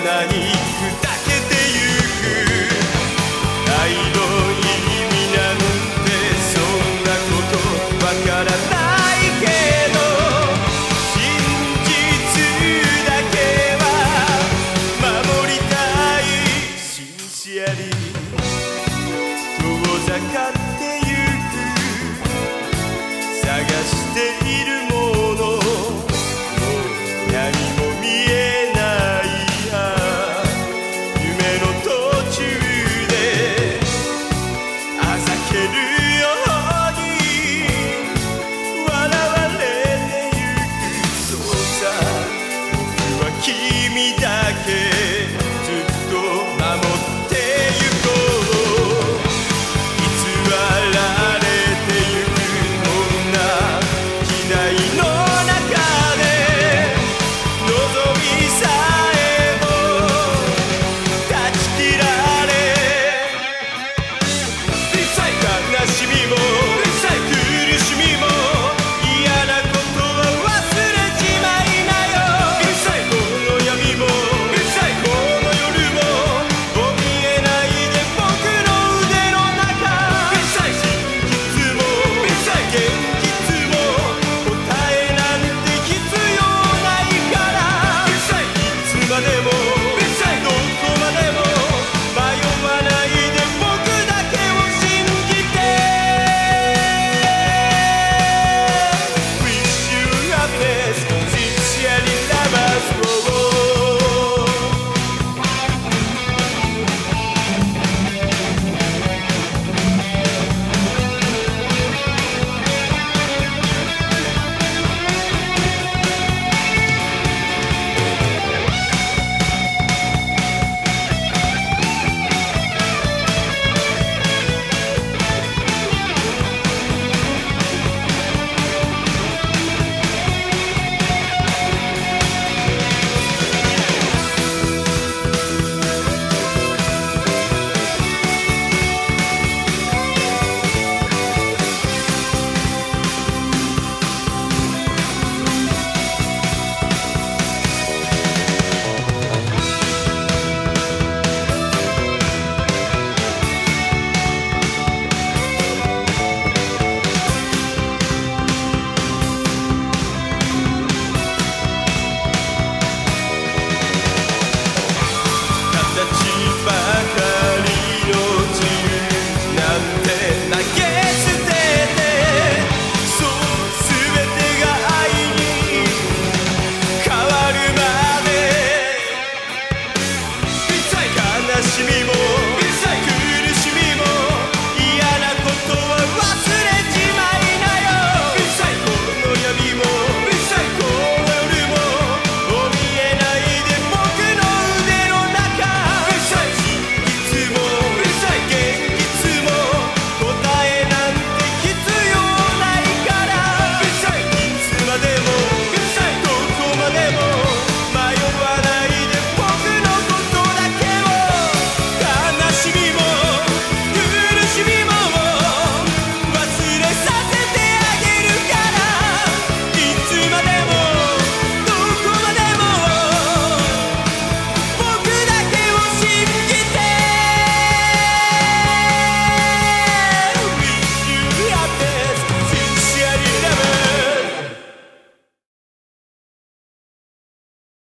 々に砕けてゆく愛の意味なんてそんなことわからないけど真実だけは守りたいシンシアリ遠ざかってゆく探して şerif